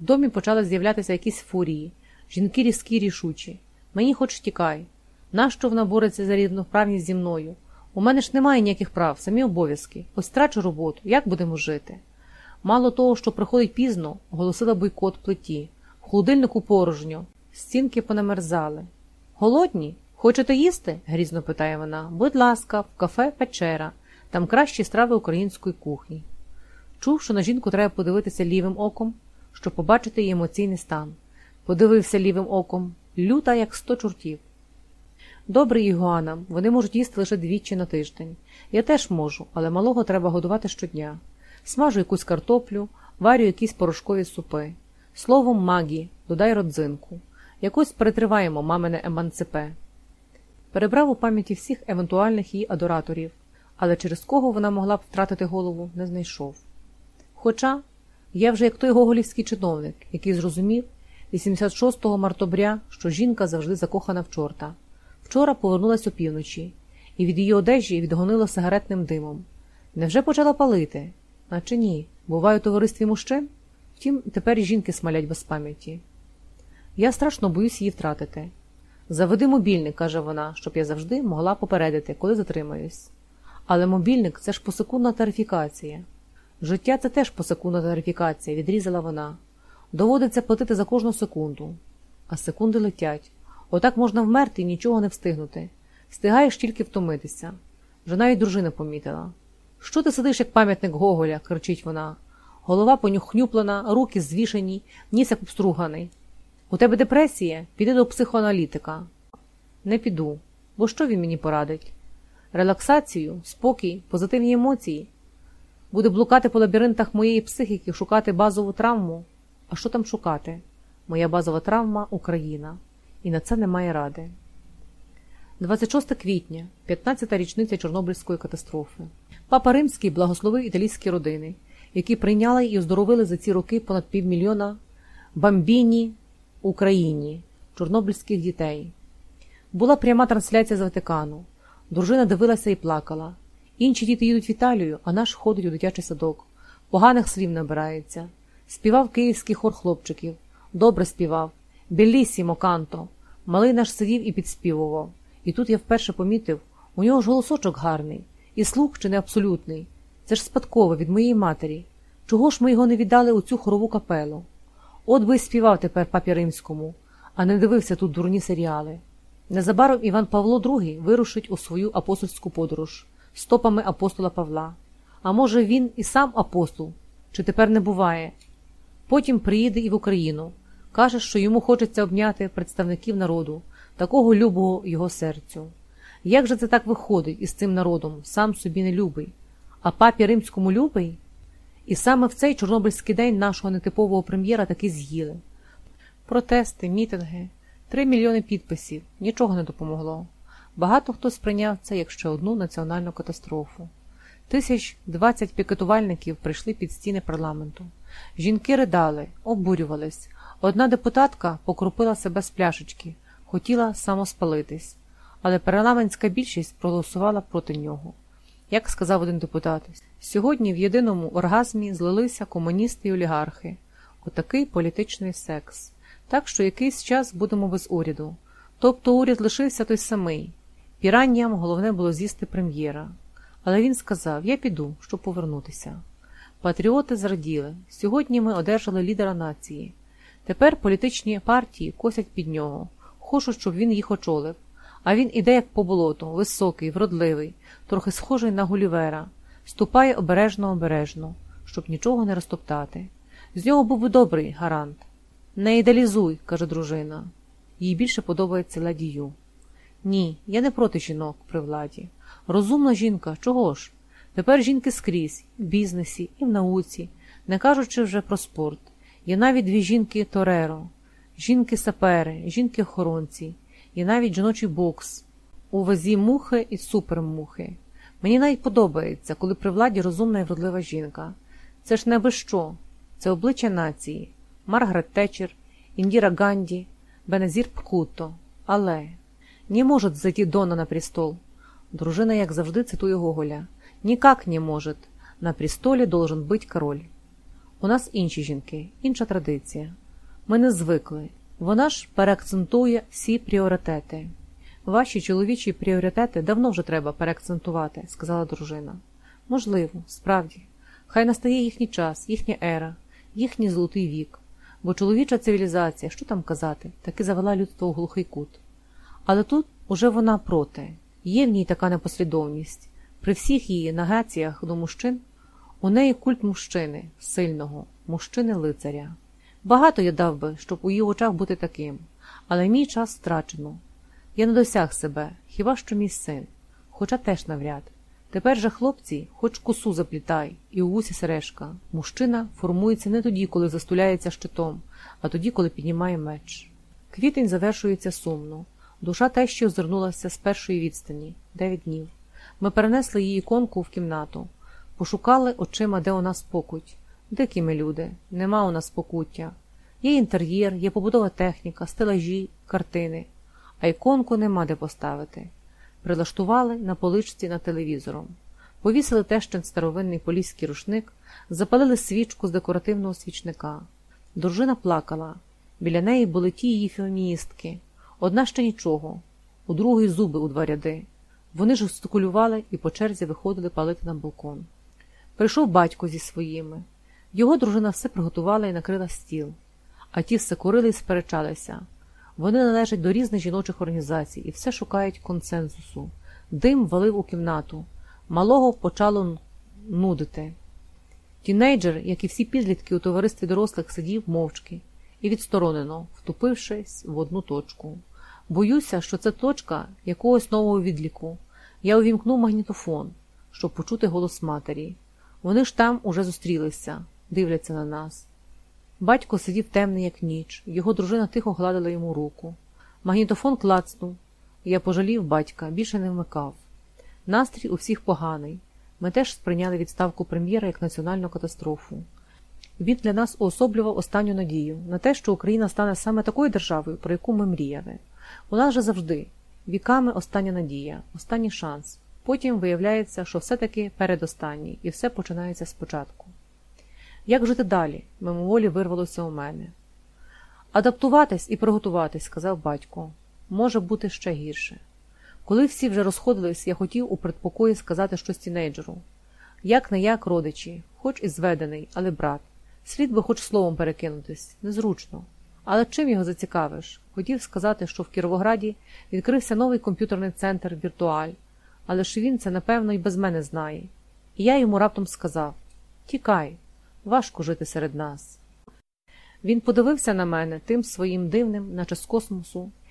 В домі почали з'являтися якісь фурії, жінки різкі рішучі. Мені хоч тікай. Нащо вона бореться за рівноправність зі мною? У мене ж немає ніяких прав, самі обов'язки. Ось трачу роботу. Як будемо жити? Мало того, що приходить пізно, оголосила бойкот плиті. В холодильнику порожньо, стінки понамерзали. Голодні? Хочете їсти? грізно питає вона. Будь ласка, в кафе печера, там кращі страви української кухні. Чув, що на жінку треба подивитися лівим оком, щоб побачити її емоційний стан. Подивився лівим оком, люта, як сто чортів. Добре, Ігуана, вони можуть їсти лише двічі на тиждень. Я теж можу, але малого треба годувати щодня. Смажу якусь картоплю, варю якісь порошкові супи. Словом, магі, додай родзинку. Якось перетриваємо мамине еманципе. Перебрав у пам'яті всіх евентуальних її адораторів, але через кого вона могла б втратити голову, не знайшов. Хоча я вже як той гоголівський чиновник, який зрозумів 86-го мартобря, що жінка завжди закохана в чорта. Вчора повернулась опівночі, і від її одежі відгонило сигаретним димом. Невже почала палити? Наче ні. Буває у товаристві мужчин? Втім, тепер жінки смалять без пам'яті. Я страшно боюсь її втратити. Заведи мобільник, каже вона, щоб я завжди могла попередити, коли затримаюсь. Але мобільник це ж посекундна тарифікація. Життя це теж посекундна тарифікація, відрізала вона. Доводиться платити за кожну секунду. А секунди летять. Отак можна вмерти і нічого не встигнути. Встигаєш тільки втомитися. Вже навіть дружина помітила. Що ти сидиш, як пам'ятник Гоголя? кричить вона. Голова понюхнюплена, руки звішені, ніс як обструганий. У тебе депресія? Піди до психоаналітика. Не піду. Бо що він мені порадить? Релаксацію, спокій, позитивні емоції. Буде блукати по лабіринтах моєї психіки, шукати базову травму. А що там шукати? Моя базова травма Україна. І на це немає ради. 26 квітня, 15-та річниця Чорнобильської катастрофи. Папа Римський благословив італійські родини, які прийняли і оздоровили за ці роки понад півмільйона бамбіні Україні, чорнобильських дітей. Була пряма трансляція з Ватикану. Дружина дивилася і плакала. Інші діти їдуть в Італію, а наш ходить у дитячий садок. Поганих слів набирається. Співав київський хор хлопчиків. Добре співав. Белісімо канто. Малий наш сидів і підспівував. І тут я вперше помітив, у нього ж голосочок гарний, і слух чи не абсолютний. Це ж спадково від моєї матері. Чого ж ми його не віддали у цю хорову капелу? От би й співав тепер папі римському, а не дивився тут дурні серіали. Незабаром Іван Павло II вирушить у свою апостольську подорож стопами апостола Павла. А може, він і сам апостол, чи тепер не буває. Потім приїде і в Україну. Каже, що йому хочеться обняти представників народу, такого любого його серцю. Як же це так виходить із цим народом, сам собі не любий, а папі римському любий? І саме в цей Чорнобильський день нашого нетипового прем'єра таки з'їли. Протести, мітинги, три мільйони підписів, нічого не допомогло. Багато хто сприйняв це як ще одну національну катастрофу. Тисяч двадцять пікетувальників прийшли під стіни парламенту. Жінки ридали, обурювались. Одна депутатка покрупила себе з пляшечки, хотіла самоспалитись, але парламентська більшість проголосувала проти нього. Як сказав один депутат, сьогодні в єдиному оргазмі злилися комуністи і олігархи. Отакий політичний секс. Так що якийсь час будемо без уряду. Тобто уряд лишився той самий. Піранням головне було з'їсти прем'єра. Але він сказав: Я піду, щоб повернутися. Патріоти зраділи. Сьогодні ми одержали лідера нації. Тепер політичні партії косять під нього, хочуть, щоб він їх очолив. А він іде як по болоту, високий, вродливий, трохи схожий на Гулівера, ступає обережно обережно, щоб нічого не розтоптати. З нього був би добрий гарант. Не ідеалізуй, каже дружина. Їй більше подобається ладію. Ні, я не проти жінок при владі. Розумна жінка, чого ж? Тепер жінки скрізь, в бізнесі, і в науці, не кажучи вже про спорт. Є навіть дві жінки Тореро, жінки-сапери, жінки-охоронці, є навіть жіночий бокс, у вазі мухи і супермухи. Мені навіть подобається, коли при владі розумна і вродлива жінка. Це ж не би що, це обличчя нації, Маргарет Тетчер, Індіра Ганді, Беназір Пкуто. Але не може зайти Дона на престол. Дружина, як завжди, цитує Гоголя. Никак не может. На престоле должен быть король. У нас інші жінки, інша традиція. Ми не звикли. Вона ж переакцентує всі пріоритети. Ваші чоловічі пріоритети давно вже треба переакцентувати, сказала дружина. Можливо, справді. Хай настає їхній час, їхня ера, їхній золотий вік. Бо чоловіча цивілізація, що там казати, таки завела людство у глухий кут. Але тут уже вона проти. Є в ній така непослідовність. При всіх її нагаціях до мужчин у неї культ мужчини, сильного, мужчини-лицаря. Багато я дав би, щоб у її очах бути таким, але мій час втрачено. Я не досяг себе, хіба що мій син, хоча теж навряд. Тепер же хлопці, хоч косу заплітай, і у вусі сережка. Мужчина формується не тоді, коли застуляється щитом, а тоді, коли піднімає меч. Квітень завершується сумно. Душа тещі озирнулася з першої відстані дев'ять днів. Ми перенесли її іконку в кімнату, пошукали очима, де у нас покуть. Дикі ми люди, нема у нас покуття. Є інтер'єр, є побудова техніка, стелажі, картини, а іконку нема де поставити. Прилаштували на поличці над телевізором, повісили тещин старовинний поліський рушник, запалили свічку з декоративного свічника. Дружина плакала. Біля неї були ті її феміністки. Одна ще нічого, у другої зуби у два ряди. Вони ж жестикулювали і по черзі виходили палити на балкон. Прийшов батько зі своїми. Його дружина все приготувала і накрила стіл, а ті все курили і сперечалися. Вони належать до різних жіночих організацій і все шукають консенсусу. Дим валив у кімнату. Малого почало нудити. Тінейджер, як і всі підлітки у товаристві дорослих, сидів мовчки і відсторонено, втупившись в одну точку. Боюся, що це точка якогось нового відліку. Я увімкнув магнітофон, щоб почути голос матері. Вони ж там уже зустрілися, дивляться на нас. Батько сидів темний, як ніч, його дружина тихо гладила йому руку. Магнітофон клацнув. Я пожалів батька, більше не вмикав. Настрій у всіх поганий. Ми теж сприйняли відставку прем'єра як національну катастрофу. Він для нас уособлював останню надію на те, що Україна стане саме такою державою, про яку ми мріяли. У нас же завжди віками остання надія, останній шанс. Потім виявляється, що все-таки передостанній, і все починається спочатку. Як жити далі? мимоволі вирвалося у мене. Адаптуватись і приготуватись, сказав батько. Може бути ще гірше. Коли всі вже розходились, я хотів у предпокої сказати щось тінейджеру. Як не як родичі, хоч і зведений, але брат. Слід би хоч словом перекинутись, незручно. Але чим його зацікавиш? Хотів сказати, що в Кіровограді відкрився новий комп'ютерний центр Віртуаль, але ж він це, напевно, і без мене знає. І я йому раптом сказав Тікай, важко жити серед нас. Він подивився на мене тим своїм дивним, наче з космосу,